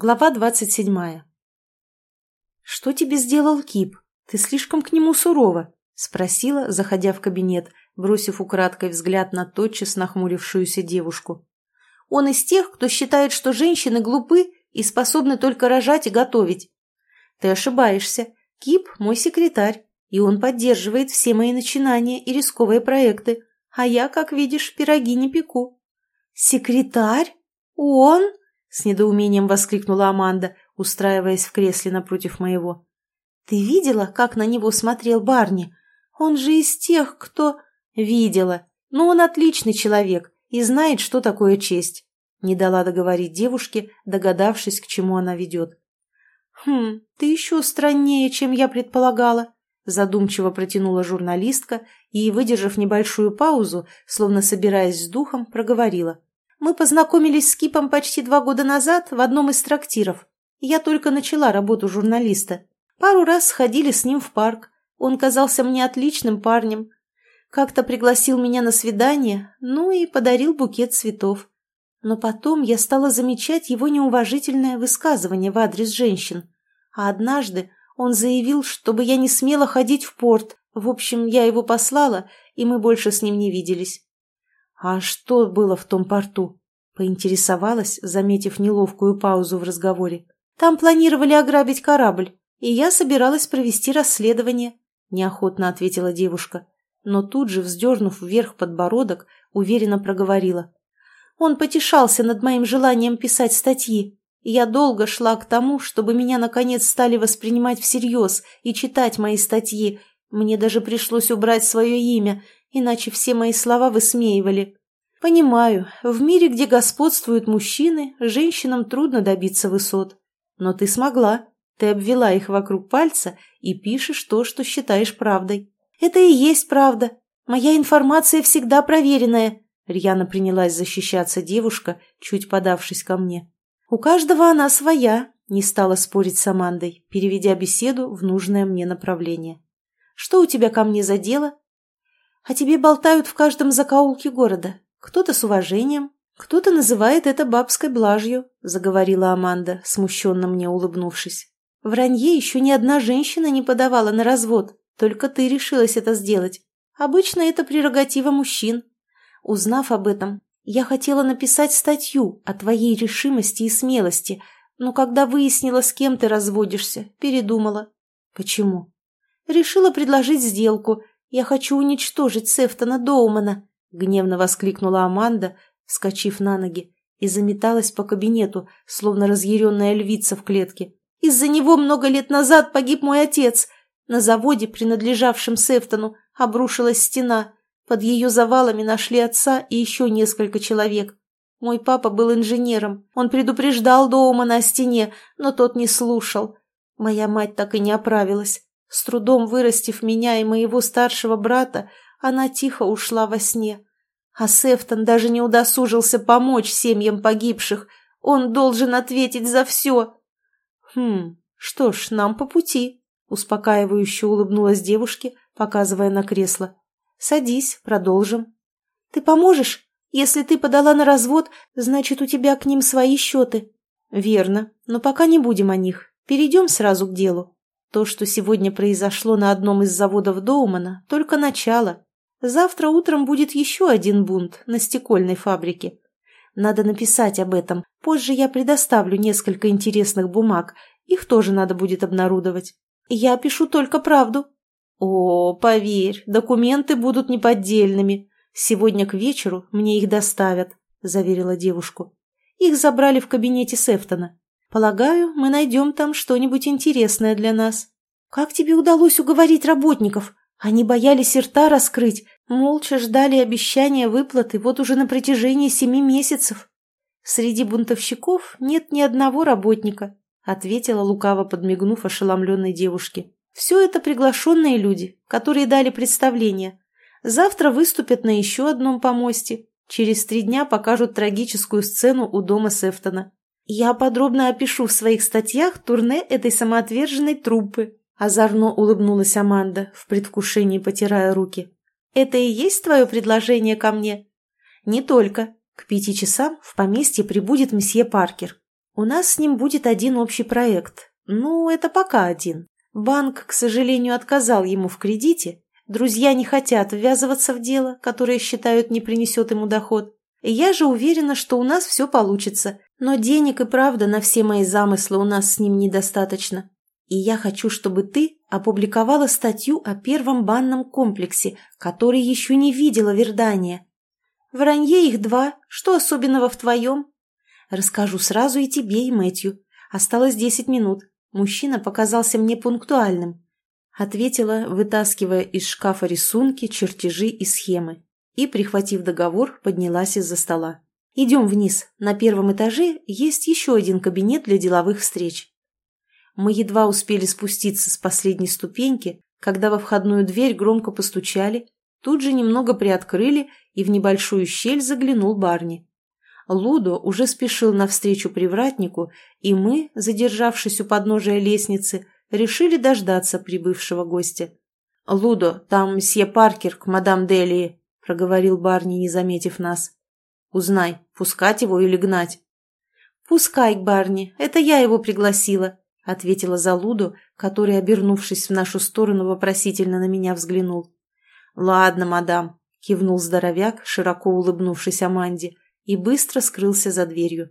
Глава двадцать седьмая. «Что тебе сделал Кип? Ты слишком к нему сурова?» — спросила, заходя в кабинет, бросив украдкой взгляд на тотчас нахмурившуюся девушку. «Он из тех, кто считает, что женщины глупы и способны только рожать и готовить. Ты ошибаешься. Кип – мой секретарь, и он поддерживает все мои начинания и рисковые проекты, а я, как видишь, пироги не пеку». «Секретарь? Он?» С недоумением воскликнула Аманда, устраиваясь в кресле напротив моего. «Ты видела, как на него смотрел Барни? Он же из тех, кто...» «Видела. Но он отличный человек и знает, что такое честь», — не дала договорить девушке, догадавшись, к чему она ведет. «Хм, ты еще страннее, чем я предполагала», — задумчиво протянула журналистка и, выдержав небольшую паузу, словно собираясь с духом, проговорила. Мы познакомились с Кипом почти два года назад в одном из трактиров. Я только начала работу журналиста. Пару раз сходили с ним в парк. Он казался мне отличным парнем. Как-то пригласил меня на свидание, ну и подарил букет цветов. Но потом я стала замечать его неуважительное высказывание в адрес женщин. А однажды он заявил, чтобы я не смела ходить в порт. В общем, я его послала, и мы больше с ним не виделись. «А что было в том порту?» — поинтересовалась, заметив неловкую паузу в разговоре. «Там планировали ограбить корабль, и я собиралась провести расследование», — неохотно ответила девушка, но тут же, вздернув вверх подбородок, уверенно проговорила. «Он потешался над моим желанием писать статьи, я долго шла к тому, чтобы меня наконец стали воспринимать всерьез и читать мои статьи. Мне даже пришлось убрать свое имя — иначе все мои слова высмеивали. Понимаю, в мире, где господствуют мужчины, женщинам трудно добиться высот. Но ты смогла. Ты обвела их вокруг пальца и пишешь то, что считаешь правдой. Это и есть правда. Моя информация всегда проверенная. Рьяно принялась защищаться девушка, чуть подавшись ко мне. У каждого она своя, не стала спорить с Амандой, переведя беседу в нужное мне направление. Что у тебя ко мне за дело? О тебе болтают в каждом закоулке города. Кто-то с уважением, кто-то называет это бабской блажью», — заговорила Аманда, смущенно мне улыбнувшись. «Вранье еще ни одна женщина не подавала на развод, только ты решилась это сделать. Обычно это прерогатива мужчин. Узнав об этом, я хотела написать статью о твоей решимости и смелости, но когда выяснила, с кем ты разводишься, передумала. Почему? Решила предложить сделку, «Я хочу уничтожить Сефтона Доумана!» — гневно воскликнула Аманда, вскочив на ноги, и заметалась по кабинету, словно разъяренная львица в клетке. «Из-за него много лет назад погиб мой отец. На заводе, принадлежавшем Сефтону, обрушилась стена. Под ее завалами нашли отца и еще несколько человек. Мой папа был инженером. Он предупреждал Доумана о стене, но тот не слушал. Моя мать так и не оправилась. С трудом вырастив меня и моего старшего брата, она тихо ушла во сне. А Сефтон даже не удосужился помочь семьям погибших. Он должен ответить за все. Хм, что ж, нам по пути, успокаивающе улыбнулась девушке, показывая на кресло. Садись, продолжим. Ты поможешь? Если ты подала на развод, значит, у тебя к ним свои счеты. Верно, но пока не будем о них. Перейдем сразу к делу. То, что сегодня произошло на одном из заводов Доумана, только начало. Завтра утром будет еще один бунт на стекольной фабрике. Надо написать об этом. Позже я предоставлю несколько интересных бумаг. Их тоже надо будет обнародовать. Я пишу только правду. О, поверь, документы будут неподдельными. Сегодня к вечеру мне их доставят, заверила девушку. Их забрали в кабинете Сефтона. Полагаю, мы найдем там что-нибудь интересное для нас. Как тебе удалось уговорить работников? Они боялись рта раскрыть, молча ждали обещания выплаты вот уже на протяжении семи месяцев. Среди бунтовщиков нет ни одного работника, ответила лукаво подмигнув ошеломленной девушке. Все это приглашенные люди, которые дали представление. Завтра выступят на еще одном помосте. Через три дня покажут трагическую сцену у дома Сефтона. Я подробно опишу в своих статьях турне этой самоотверженной труппы. Озорно улыбнулась Аманда, в предвкушении потирая руки. Это и есть твое предложение ко мне? Не только. К пяти часам в поместье прибудет месье Паркер. У нас с ним будет один общий проект. Ну, это пока один. Банк, к сожалению, отказал ему в кредите. Друзья не хотят ввязываться в дело, которое считают не принесет ему доход. Я же уверена, что у нас все получится. Но денег и правда на все мои замыслы у нас с ним недостаточно. И я хочу, чтобы ты опубликовала статью о первом банном комплексе, который еще не видела Вердания. Вранье их два, что особенного в твоем? Расскажу сразу и тебе, и Мэтью. Осталось десять минут. Мужчина показался мне пунктуальным. Ответила, вытаскивая из шкафа рисунки, чертежи и схемы. И, прихватив договор, поднялась из-за стола. «Идем вниз. На первом этаже есть еще один кабинет для деловых встреч». Мы едва успели спуститься с последней ступеньки, когда во входную дверь громко постучали, тут же немного приоткрыли, и в небольшую щель заглянул Барни. Лудо уже спешил навстречу привратнику, и мы, задержавшись у подножия лестницы, решили дождаться прибывшего гостя. «Лудо, там мсье Паркер к мадам Делии», — проговорил Барни, не заметив нас. «Узнай, пускать его или гнать?» «Пускай, Барни, это я его пригласила», — ответила за Лудо, который, обернувшись в нашу сторону, вопросительно на меня взглянул. «Ладно, мадам», — кивнул здоровяк, широко улыбнувшись Аманде, — и быстро скрылся за дверью.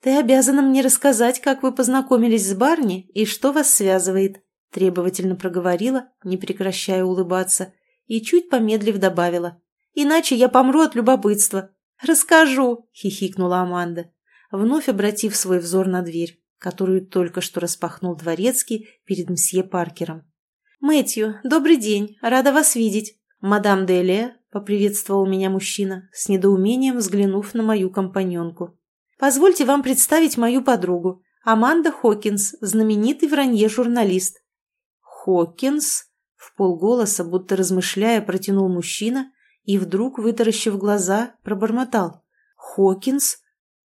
«Ты обязана мне рассказать, как вы познакомились с Барни и что вас связывает», требовательно проговорила, не прекращая улыбаться, и чуть помедлив добавила. «Иначе я помру от любопытства». «Расскажу», — хихикнула Аманда, вновь обратив свой взор на дверь, которую только что распахнул дворецкий перед мсье Паркером. «Мэтью, добрый день, рада вас видеть. Мадам Делия, — поприветствовал меня мужчина, с недоумением взглянув на мою компаньонку. «Позвольте вам представить мою подругу, Аманда Хокинс, знаменитый вранье-журналист». «Хокинс?» — в полголоса, будто размышляя, протянул мужчина и вдруг, вытаращив глаза, пробормотал. «Хокинс?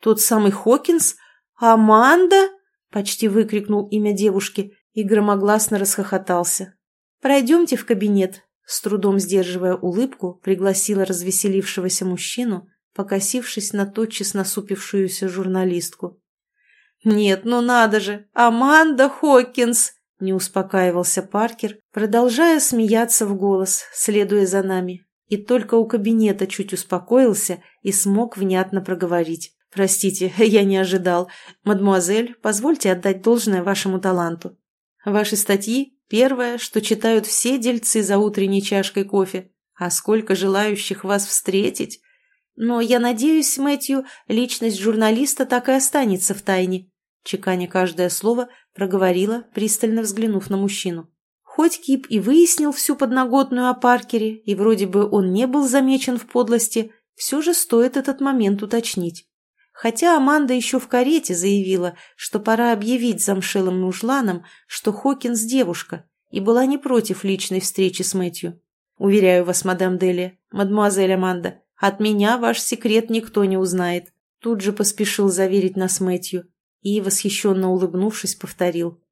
Тот самый Хокинс? Аманда?» — почти выкрикнул имя девушки и громогласно расхохотался. «Пройдемте в кабинет», с трудом сдерживая улыбку, пригласила развеселившегося мужчину, покосившись на тотчас насупившуюся журналистку. «Нет, ну надо же! Аманда Хокинс!» — не успокаивался Паркер, продолжая смеяться в голос, следуя за нами. И только у кабинета чуть успокоился и смог внятно проговорить. «Простите, я не ожидал. Мадмуазель, позвольте отдать должное вашему таланту. Ваши статьи Первое, что читают все дельцы за утренней чашкой кофе. А сколько желающих вас встретить? Но я надеюсь, Мэтью, личность журналиста так и останется в тайне. Чеканя каждое слово, проговорила, пристально взглянув на мужчину. Хоть Кип и выяснил всю подноготную о Паркере, и вроде бы он не был замечен в подлости, все же стоит этот момент уточнить. Хотя Аманда еще в карете заявила, что пора объявить замшелым мужланам, что Хокинс девушка, и была не против личной встречи с Мэтью. Уверяю вас, мадам Дели, мадемуазель Аманда, от меня ваш секрет никто не узнает. Тут же поспешил заверить нас Мэтью и, восхищенно улыбнувшись, повторил.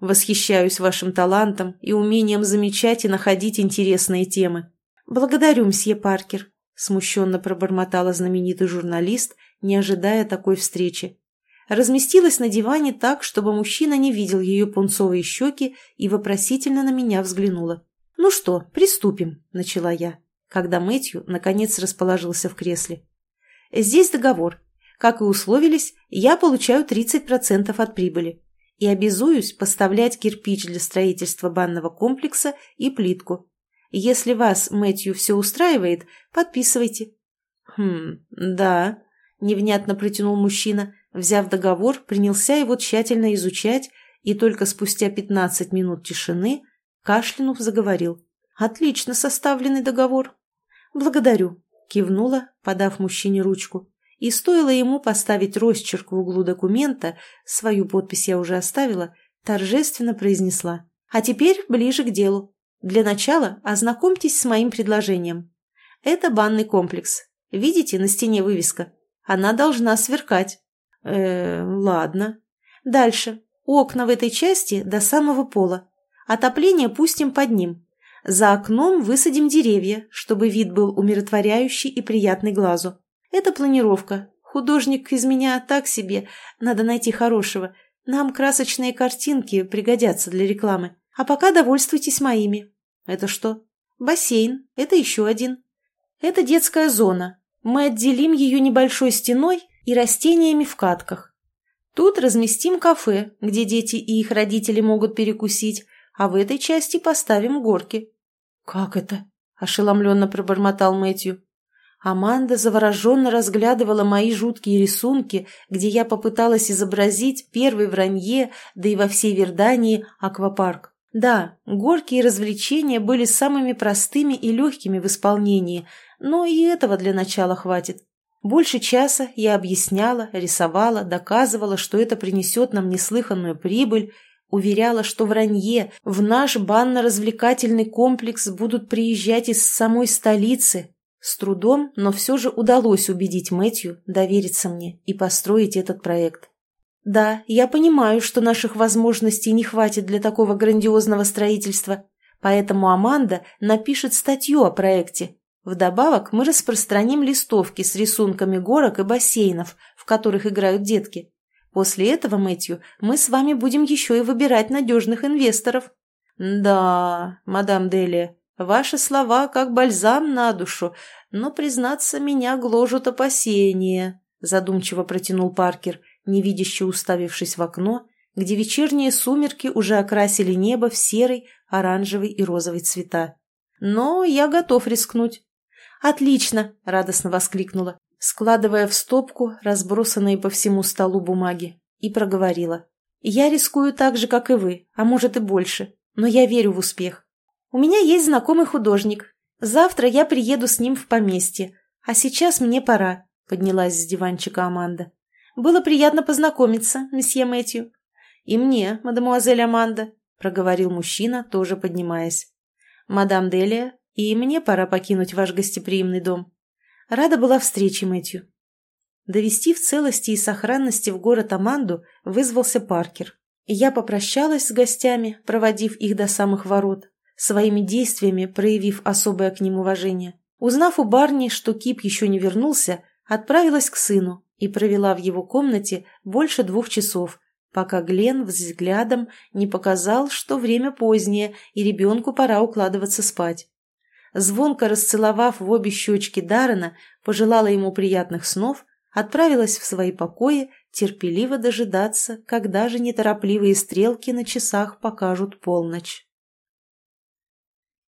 Восхищаюсь вашим талантом и умением замечать и находить интересные темы. Благодарю, мсье Паркер, смущенно пробормотала знаменитый журналист – не ожидая такой встречи. Разместилась на диване так, чтобы мужчина не видел ее пунцовые щеки и вопросительно на меня взглянула. «Ну что, приступим», — начала я, когда Мэтью наконец расположился в кресле. «Здесь договор. Как и условились, я получаю 30% от прибыли и обязуюсь поставлять кирпич для строительства банного комплекса и плитку. Если вас, Мэтью, все устраивает, подписывайте». «Хм, да», невнятно протянул мужчина, взяв договор, принялся его тщательно изучать и только спустя пятнадцать минут тишины, кашлянув, заговорил. «Отлично составленный договор». «Благодарю», — кивнула, подав мужчине ручку. И стоило ему поставить росчерк в углу документа, свою подпись я уже оставила, торжественно произнесла. «А теперь ближе к делу. Для начала ознакомьтесь с моим предложением. Это банный комплекс. Видите, на стене вывеска? Она должна сверкать. Э, ладно. Дальше. Окна в этой части до самого пола. Отопление пустим под ним. За окном высадим деревья, чтобы вид был умиротворяющий и приятный глазу. Это планировка. Художник из меня так себе, надо найти хорошего. Нам красочные картинки пригодятся для рекламы. А пока довольствуйтесь моими. Это что? Бассейн. Это еще один. Это детская зона. Мы отделим ее небольшой стеной и растениями в катках. Тут разместим кафе, где дети и их родители могут перекусить, а в этой части поставим горки. «Как это?» – ошеломленно пробормотал Мэтью. Аманда завороженно разглядывала мои жуткие рисунки, где я попыталась изобразить первый в Ранье, да и во всей Вердании, аквапарк. Да, горки и развлечения были самыми простыми и легкими в исполнении, но и этого для начала хватит. Больше часа я объясняла, рисовала, доказывала, что это принесет нам неслыханную прибыль, уверяла, что в Ранье, в наш банно-развлекательный комплекс будут приезжать из самой столицы. С трудом, но все же удалось убедить Мэтью довериться мне и построить этот проект. Да, я понимаю, что наших возможностей не хватит для такого грандиозного строительства, поэтому Аманда напишет статью о проекте, Вдобавок мы распространим листовки с рисунками горок и бассейнов, в которых играют детки. После этого, Мэтью, мы с вами будем еще и выбирать надежных инвесторов. Да, мадам Делия, ваши слова как бальзам на душу, но, признаться, меня гложут опасения, задумчиво протянул Паркер, невидяще уставившись в окно, где вечерние сумерки уже окрасили небо в серый, оранжевый и розовый цвета. Но я готов рискнуть. «Отлично!» – радостно воскликнула, складывая в стопку разбросанные по всему столу бумаги, и проговорила. «Я рискую так же, как и вы, а может и больше, но я верю в успех. У меня есть знакомый художник. Завтра я приеду с ним в поместье, а сейчас мне пора», – поднялась с диванчика Аманда. «Было приятно познакомиться, месье Мэтью». «И мне, мадемуазель Аманда», – проговорил мужчина, тоже поднимаясь. «Мадам Делия, и мне пора покинуть ваш гостеприимный дом. Рада была встрече, Мэтью. Довести в целости и сохранности в город Аманду вызвался Паркер. Я попрощалась с гостями, проводив их до самых ворот, своими действиями проявив особое к ним уважение. Узнав у Барни, что Кип еще не вернулся, отправилась к сыну и провела в его комнате больше двух часов, пока Глен взглядом не показал, что время позднее и ребенку пора укладываться спать звонко расцеловав в обе щечки Даррена, пожелала ему приятных снов, отправилась в свои покои терпеливо дожидаться, когда же неторопливые стрелки на часах покажут полночь.